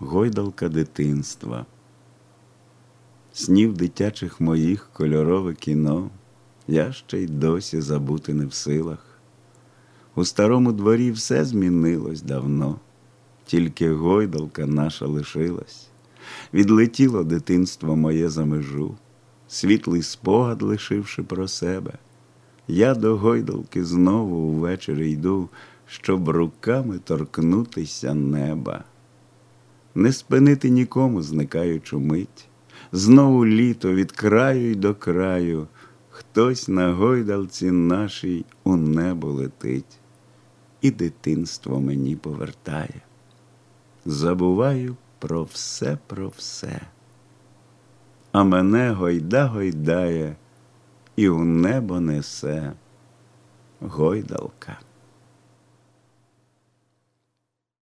гойдалка дитинства, снів дитячих моїх кольорове кіно, я ще й досі забути не в силах. У старому дворі все змінилось давно, тільки гойдалка наша лишилась, відлетіло дитинство моє за межу, світлий спогад лишивши про себе. Я до гойдалки знову увечері йду, щоб руками торкнутися неба. Не спинити нікому, зникаючу мить, знову літо від краю й до краю, хтось на гойдалці нашій у небо летить, і дитинство мені повертає. Забуваю про все, про все, а мене гойда гойдає і у небо несе гойдалка.